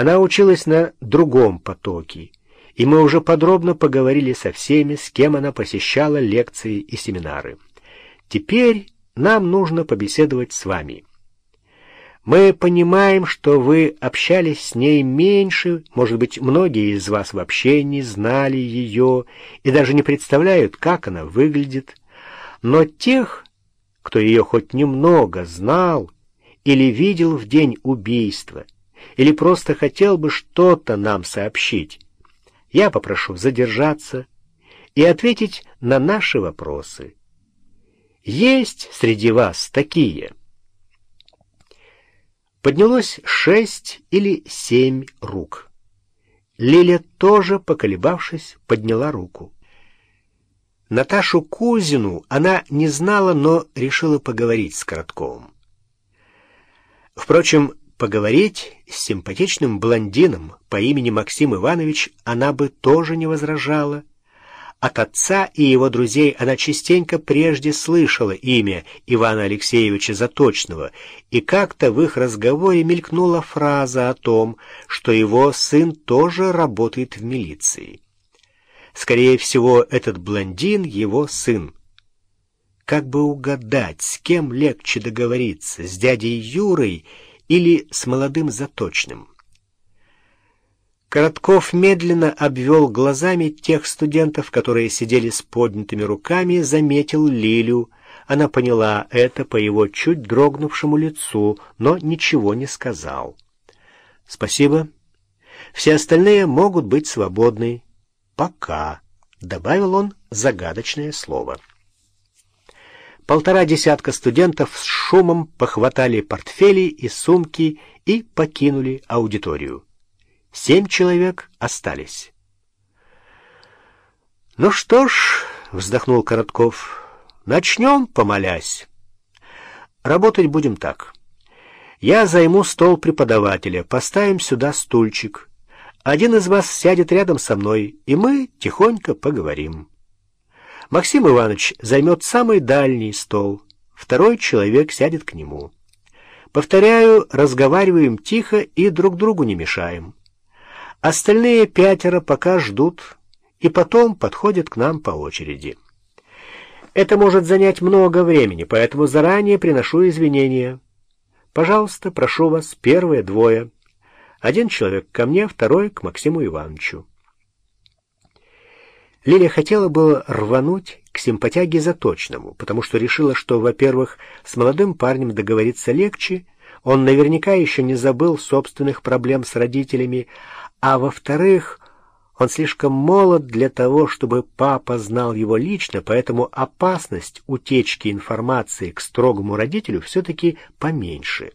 Она училась на другом потоке, и мы уже подробно поговорили со всеми, с кем она посещала лекции и семинары. Теперь нам нужно побеседовать с вами. Мы понимаем, что вы общались с ней меньше, может быть, многие из вас вообще не знали ее и даже не представляют, как она выглядит. Но тех, кто ее хоть немного знал или видел в день убийства, или просто хотел бы что-то нам сообщить, я попрошу задержаться и ответить на наши вопросы. Есть среди вас такие? Поднялось шесть или семь рук. Лиля тоже, поколебавшись, подняла руку. Наташу Кузину она не знала, но решила поговорить с Коротковым. Впрочем, поговорить с симпатичным блондином по имени Максим Иванович она бы тоже не возражала. От отца и его друзей она частенько прежде слышала имя Ивана Алексеевича Заточного, и как-то в их разговоре мелькнула фраза о том, что его сын тоже работает в милиции. Скорее всего, этот блондин — его сын. Как бы угадать, с кем легче договориться, с дядей Юрой или с молодым Заточным? Коротков медленно обвел глазами тех студентов, которые сидели с поднятыми руками, заметил Лилю. Она поняла это по его чуть дрогнувшему лицу, но ничего не сказал. «Спасибо. Все остальные могут быть свободны «пока», — добавил он загадочное слово. Полтора десятка студентов с шумом похватали портфели и сумки и покинули аудиторию. Семь человек остались. «Ну что ж», — вздохнул Коротков, — «начнем, помолясь. Работать будем так. Я займу стол преподавателя, поставим сюда стульчик». Один из вас сядет рядом со мной, и мы тихонько поговорим. Максим Иванович займет самый дальний стол, второй человек сядет к нему. Повторяю, разговариваем тихо и друг другу не мешаем. Остальные пятеро пока ждут и потом подходят к нам по очереди. Это может занять много времени, поэтому заранее приношу извинения. Пожалуйста, прошу вас, первые двое — один человек ко мне, второй к Максиму Ивановичу. Лилия хотела было рвануть к симпатяге Заточному, потому что решила, что, во-первых, с молодым парнем договориться легче, он наверняка еще не забыл собственных проблем с родителями, а, во-вторых, он слишком молод для того, чтобы папа знал его лично, поэтому опасность утечки информации к строгому родителю все-таки поменьше.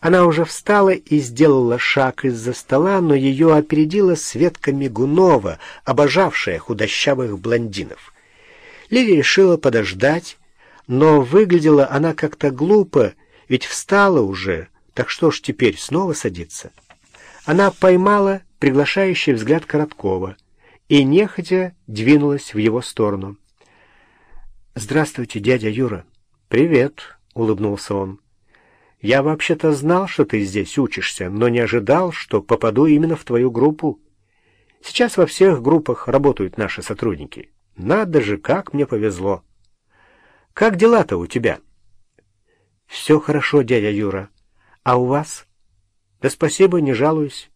Она уже встала и сделала шаг из-за стола, но ее опередила Светка Мигунова, обожавшая худощавых блондинов. Лили решила подождать, но выглядела она как-то глупо, ведь встала уже, так что ж теперь снова садиться? Она поймала приглашающий взгляд Короткова и нехотя двинулась в его сторону. «Здравствуйте, дядя Юра». «Привет», — улыбнулся он. Я вообще-то знал, что ты здесь учишься, но не ожидал, что попаду именно в твою группу. Сейчас во всех группах работают наши сотрудники. Надо же, как мне повезло. Как дела-то у тебя? Все хорошо, дядя Юра. А у вас? Да спасибо, не жалуюсь.